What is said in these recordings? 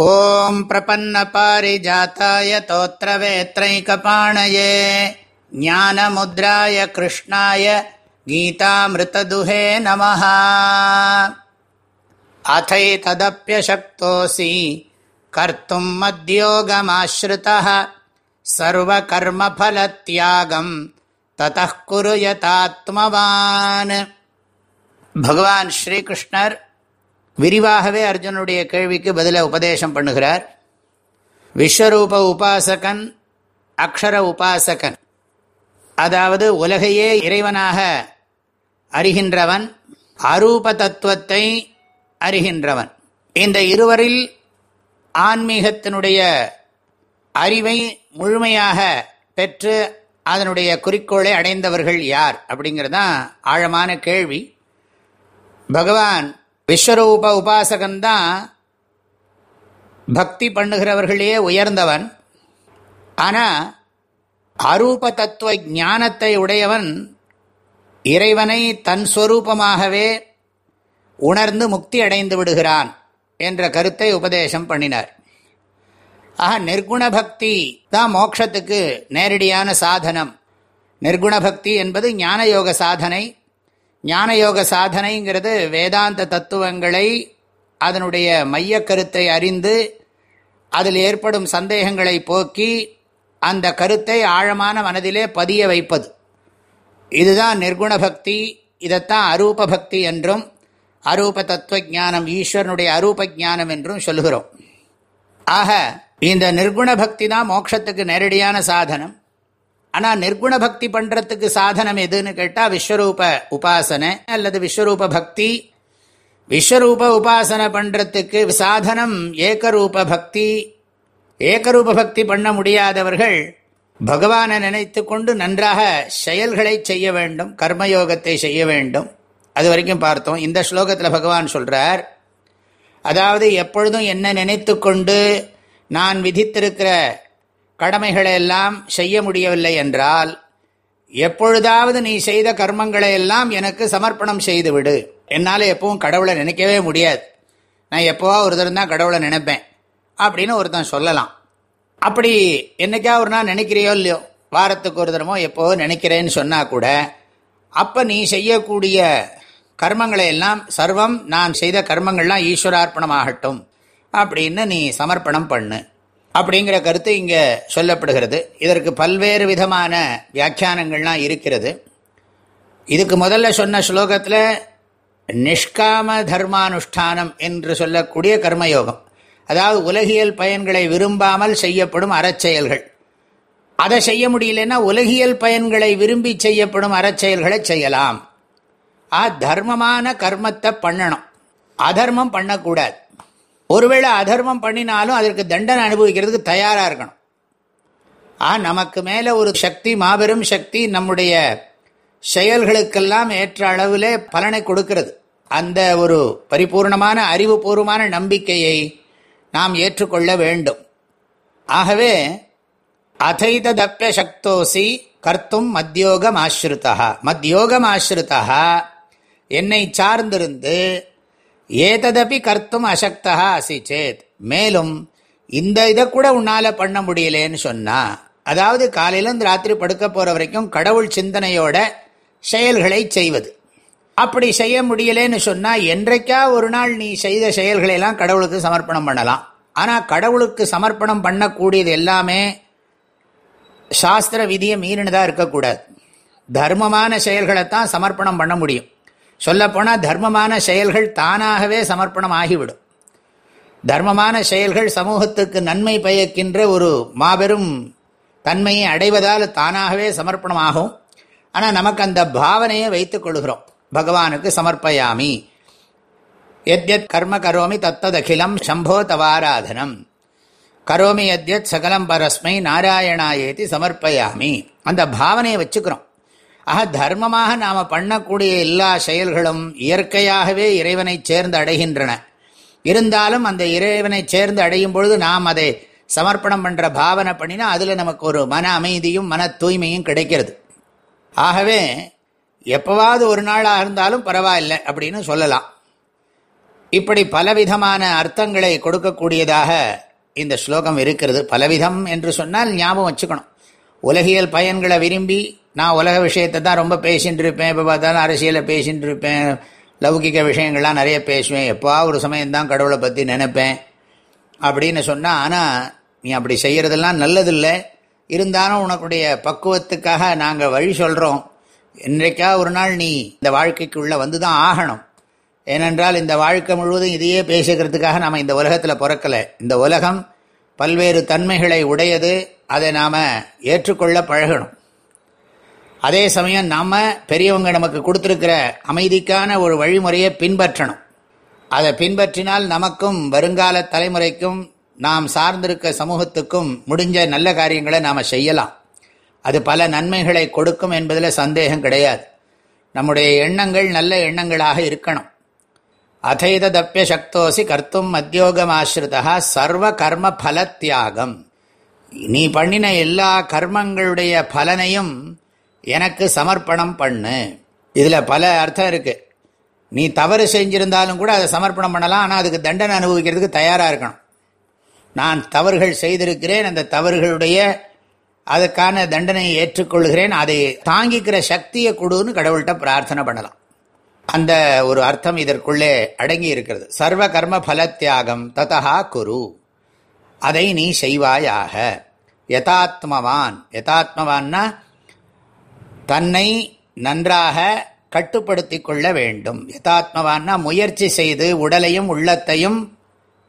ॐ प्रपन्नपारिजाताय तोत्रवेत्रैकपाणये ज्ञानमुद्राय कृष्णाय गीतामृतदुहे नमः अथैतदप्यशक्तोऽसि कर्तुम् मद्योगमाश्रितः सर्वकर्मफलत्यागम् ततः कुरु यतात्मवान् भगवान् श्रीकृष्णर् விரிவாகவே அர்ஜுனுடைய கேள்விக்கு பதில உபதேசம் பண்ணுகிறார். விஸ்வரூப உபாசகன் அக்ஷர உபாசகன். அதாவது உலகையே இறைவனாக அறிகின்றவன் அரூப தத்துவத்தை அறிகின்றவன். இந்த இருவரில் ஆன்மீகத்தினுடைய அறிவை முழுமையாக பெற்று அதனுடைய குறிக்கோளை அடைந்தவர்கள் யார் அப்படிங்கிறதான் ஆழமான கேள்வி. பகவான் விஸ்வரூப உபாசகன்தான் பக்தி பண்ணுகிறவர்களே உயர்ந்தவன். ஆனால் அரூப தத்துவ ஞானத்தை உடையவன் இறைவனை தன் ஸ்வரூபமாகவே உணர்ந்து முக்தி அடைந்து விடுகிறான் என்ற கருத்தை உபதேசம் பண்ணினார். ஆக நிர்குண பக்தி தான் மோட்சத்துக்கு நேரடியான சாதனம். நிர்குண பக்தி என்பது ஞான யோக சாதனை ஞானயோக சாதனைங்கிறது வேதாந்த தத்துவங்களை அதனுடைய மைய கருத்தை அறிந்து அதில் ஏற்படும் சந்தேகங்களை போக்கி அந்த கருத்தை ஆழமான மனதிலே பதிய வைப்பது. இதுதான் நிர்குண பக்தி இதைத்தான் அரூப பக்தி என்றும் அரூப தத்துவ ஜானம் ஈஸ்வரனுடைய அரூப ஜானம் என்றும் சொல்லுகிறோம். ஆக இந்த நிர்குண பக்தி தான் மோட்சத்துக்கு நேரடியான சாதனம். ஆனால் நிர்குண பக்தி பண்ணுறதுக்கு சாதனம் எதுன்னு கேட்டால் விஸ்வரூப உபாசனை அல்லது விஸ்வரூப பக்தி. விஸ்வரூப உபாசனை பண்ணுறதுக்கு சாதனம் ஏகரூப பக்தி. ஏகரூப பக்தி பண்ண முடியாதவர்கள் பகவானை நினைத்து கொண்டு நன்றாக செயல்களை செய்ய வேண்டும் கர்மயோகத்தை செய்ய வேண்டும். அது வரைக்கும் பார்த்தோம். இந்த ஸ்லோகத்தில் பகவான் சொல்கிறார் அதாவது எப்பொழுதும் என்ன நினைத்து கொண்டு நான் விதித்திருக்கிற கடமைகளை எல்லாம் செய்ய முடியவில்லை என்றால் எப்பொழுதாவது நீ செய்த கர்மங்களை எல்லாம் எனக்கு சமர்ப்பணம் செய்துவிடு. என்னால் எப்பவும் கடவுளை நினைக்கவே முடியாது. நான் எப்போவா ஒருத்தர் தான் கடவுளை நினைப்பேன் அப்படின்னு ஒருத்தன் சொல்லலாம். அப்படி என்னைக்கா ஒரு நாள் நினைக்கிறியோ இல்லையோ வாரத்துக்கு ஒரு தரமோ எப்போ நினைக்கிறேன்னு சொன்னால் கூட அப்போ நீ செய்யக்கூடிய கர்மங்களை எல்லாம் சர்வம் நான் செய்த கர்மங்கள்லாம் ஈஸ்வரார்ப்பணமாகட்டும் அப்படின்னு நீ சமர்ப்பணம் பண்ணு. அப்படிங்கிற கருத்து இங்கே சொல்லப்படுகிறது. இதற்கு பல்வேறு விதமான வியாக்கியானங்கள்லாம் இருக்கிறது. இதுக்கு முதல்ல சொன்ன ஸ்லோகத்தில் நிஷ்காம தர்மானுஷ்டானம் என்று சொல்லக்கூடிய கர்மயோகம். அதாவது உலகியல் பயன்களை விரும்பாமல் செய்யப்படும் அறச்செயல்கள். அதை செய்ய முடியலன்னா உலகியல் பயன்களை விரும்பி செய்யப்படும் அறச்செயல்களை செய்யலாம். ஆ தர்மமான கர்மத்தை பண்ணணும். அதர்மம் பண்ணக்கூடாது. ஒருவேளை அதர்மம் பண்ணினாலும் அதற்கு தண்டனை அனுபவிக்கிறதுக்கு தயாராக இருக்கணும். ஆ நமக்கு மேலே ஒரு சக்தி மாபெரும் சக்தி நம்முடைய செயல்களுக்கெல்லாம் ஏற்ற அளவில் பலனை கொடுக்கிறது. அந்த ஒரு பரிபூர்ணமான அறிவுபூர்வமான நம்பிக்கையை நாம் ஏற்றுக்கொள்ள வேண்டும். ஆகவே அதைதப்பிய சக்தோசி கர்த்தும் மத்தியோகம் ஆசிரித்தா மத்தியோகம் ஆசிரித்தா என்னை சார்ந்திருந்து ஏததபி கர்த்தும் அசக்தா அசி சேத். மேலும் இந்த இதை கூட உன்னால் பண்ண முடியலேன்னு சொன்னா அதாவது காலையிலேருந்து ராத்திரி படுக்க போகிற வரைக்கும் கடவுள் சிந்தனையோட செயல்களை செய்வது. அப்படி செய்ய முடியலேன்னு சொன்னால் என்றைக்கா ஒரு நாள் நீ செய்த செயல்களையெல்லாம் கடவுளுக்கு சமர்ப்பணம் பண்ணலாம். ஆனால் கடவுளுக்கு சமர்ப்பணம் பண்ணக்கூடியது எல்லாமே சாஸ்திர விதியை மீறினதாக இருக்கக்கூடாது. தர்மமான செயல்களைத்தான் சமர்ப்பணம் பண்ண முடியும். சொல்லப்போனால் தர்மமான செயல்கள் தானாகவே சமர்ப்பணம் ஆகிவிடும் தர்மமான செயல்கள் சமூகத்துக்கு நன்மை பயக்கின்ற ஒரு மாபெரும் தன்மையை அடைவதால் தானாகவே சமர்ப்பணம் ஆகும் ஆனால் நமக்கு அந்த பாவனையை வைத்துக் கொள்கிறோம். பகவானுக்கு சமர்ப்பயாமி. எத்யத் கர்ம கரோமி தத்ததகிலம் சம்போ தவாராதனம். கரோமி எத்யத் சகலம் பரஸ்மை நாராயணாயேதி சமர்ப்பயாமி. அந்த பாவனையை வச்சுக்கிறோம். ஆக தர்மமாக நாம் பண்ணக்கூடிய எல்லா செயல்களும் இயற்கையாகவே இறைவனை சேர்ந்து அடைகின்றன. இருந்தாலும் அந்த இறைவனை சேர்ந்து அடையும் பொழுது நாம் அதை சமர்ப்பணம் பண்ணுற பாவனை பண்ணினா அதில் நமக்கு ஒரு மன அமைதியும் மன தூய்மையும் கிடைக்கிறது. ஆகவே எப்போவாவது ஒரு நாளாக இருந்தாலும் பரவாயில்லை அப்படின்னு சொல்லலாம். இப்படி பலவிதமான அர்த்தங்களை கொடுக்கக்கூடியதாக இந்த ஸ்லோகம் இருக்கிறது. பலவிதம் என்று சொன்னால் ஞாபகம் வச்சுக்கணும். உலகியல் பயன்களை விரும்பி நான் உலக விஷயத்தை தான் ரொம்ப பேசிகிட்டு இருப்பேன். இப்போ பார்த்தாலும் அரசியலை பேசிகிட்டு இருப்பேன். லௌகிக விஷயங்கள்லாம் நிறைய பேசுவேன். எப்போ ஒரு சமயம்தான் கடவுளை பற்றி நினைப்பேன். அப்படின்னு சொன்னால் ஆனால் நீ அப்படி செய்கிறதெல்லாம் நல்லதில்லை. இருந்தாலும் உனக்குடைய பக்குவத்துக்காக நாங்கள் வழி சொல்கிறோம் இன்றைக்கா ஒரு நாள் நீ இந்த வாழ்க்கைக்குள்ளே வந்து தான் ஆகணும். ஏனென்றால் இந்த வாழ்க்கை முழுவதும் இதையே பேசுகிறதுக்காக நாம் இந்த உலகத்தில் பிறக்கலை. இந்த உலகம் பல்வேறு தன்மைகளை உடையது. அதை நாம் ஏற்றுக்கொள்ள பழகணும். அதே சமயம் நாம் பெரியவங்க நமக்கு கொடுத்துருக்கிற அமைதிக்கான ஒரு வழிமுறையை பின்பற்றணும். அதை பின்பற்றினால் நமக்கும் வருங்கால தலைமுறைக்கும் நாம் சார்ந்திருக்க சமூகத்துக்கும் முடிஞ்ச நல்ல காரியங்களை நாம் செய்யலாம். அது பல நன்மைகளை கொடுக்கும் என்பதில் சந்தேகம் கிடையாது. நம்முடைய எண்ணங்கள் நல்ல எண்ணங்களாக இருக்கணும். அதைத தப்பிய சக்தோசி கர்த்தும் மத்தியோகமாசிரிதா சர்வ கர்ம பல தியாகம் நீ பண்ணின எல்லா கர்மங்களுடைய பலனையும் எனக்கு சமர்ப்பணம் பண்ணு. இதில் பல அர்த்தம் இருக்குது நீ தவறு செஞ்சிருந்தாலும் கூட அதை சமர்ப்பணம் பண்ணலாம் ஆனால் அதுக்கு தண்டனை அனுபவிக்கிறதுக்கு தயாராக இருக்கணும். நான் தவறுகள் செய்திருக்கிறேன் அந்த தவறுகளுடைய அதுக்கான தண்டனையை ஏற்றுக்கொள்கிறேன் அதை தாங்கிக்கிற சக்தியை கொடுன்னு கடவுள்கிட்ட பிரார்த்தனை பண்ணலாம். அந்த ஒரு அர்த்தம் இதற்குள்ளே அடங்கி இருக்கிறது. சர்வ கர்ம பல தியாகம் ததா குரு. அதை நீ செய்வாயாக. யதாத்மவான். யதாத்மவான்னா தன்னை நன்றாக கட்டுப்படுத்தி கொள்ள வேண்டும். யதாத்மவான்னா முயற்சி செய்து உடலையும் உள்ளத்தையும்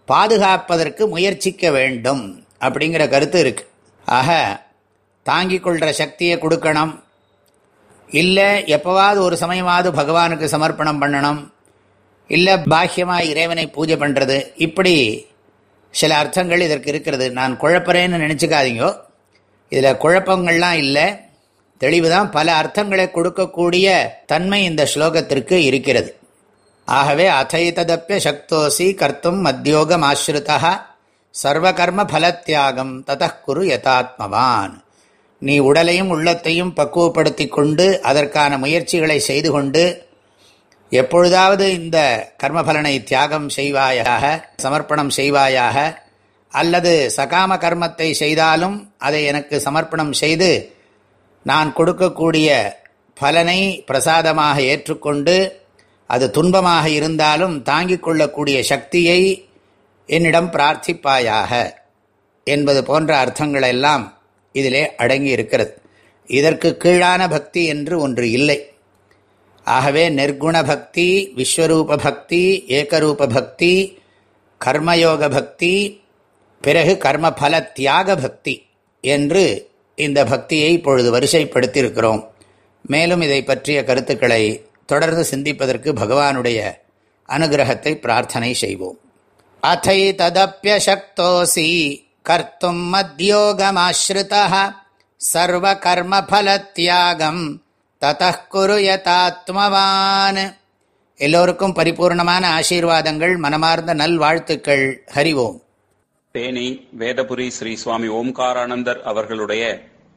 பாதுகாப்பதற்கு முயற்சிக்க வேண்டும் அப்படிங்கிற கருத்து இருக்கு. ஆக தாங்கிக் கொள்கிற சக்தியை கொடுக்கணும். இல்லை எப்போவாவது ஒரு சமயமாவது பகவானுக்கு சமர்ப்பணம் பண்ணணும். இல்லை பாக்கியமாக இறைவனை பூஜை பண்ணுறது இப்படி சில அர்த்தங்கள் இதற்கு இருக்கிறது. நான் குழப்பறேன்னு நினச்சிக்காதீங்கோ. இதில் குழப்பங்கள்லாம் இல்லை. தெளிவுதான் பல அர்த்தங்களை கொடுக்கக்கூடிய தன்மை இந்த ஸ்லோகத்திற்கு இருக்கிறது. ஆகவே அதைததப்பிய சக்தோசி கர்த்தும் மத்தியோகம் ஆசிரிதா சர்வகர்ம பலத்தியாகம் ததக்குரு யதாத்மவான். நீ உடலையும் உள்ளத்தையும் பக்குவப்படுத்தி கொண்டு அதற்கான முயற்சிகளை செய்து கொண்டு எப்பொழுதாவது இந்த கர்மபலனை தியாகம் செய்வாயாக சமர்ப்பணம் செய்வாயாக அல்லது சகாம கர்மத்தை செய்தாலும் அதை எனக்கு சமர்ப்பணம் செய்து நான் கொடுக்கக்கூடிய பலனை பிரசாதமாக ஏற்றுக்கொண்டு அது துன்பமாக இருந்தாலும் தாங்கிக் கொள்ளக்கூடிய சக்தியை என்னிடம் பிரார்த்திப்பாயாக என்பது போன்ற அர்த்தங்களெல்லாம் இதிலே அடங்கி இருக்கிறது இதற்கு கீழான பக்தி என்று ஒன்று இல்லை. ஆகவே நிர்குண பக்தி விஸ்வரூப பக்தி ஏகரூப பக்தி கர்மயோக பக்தி பிறகு கர்மபல தியாக பக்தி என்று இந்த பக்தியை இப்பொழுது வரிசைப்படுத்தியிருக்கிறோம். மேலும் இதை பற்றிய கருத்துக்களை தொடர்ந்து சிந்திப்பதற்கு பகவானுடைய அனுகிரகத்தை பிரார்த்தனை செய்வோம். அத்தை ததப்பியசக்தோசி கர்த்தும் மத்யோகமாஸ்ருதா சர்வ கர்மபலத்தியாகம் ததகுரு யதாத்மவான். எல்லோருக்கும் பரிபூர்ணமான ஆசீர்வாதங்கள் மனமார்ந்த நல்வாழ்த்துக்கள். ஹரிவோம். தேனி வேதபுரி ஸ்ரீ சுவாமி ஓம்காரானந்தர் அவர்களுடைய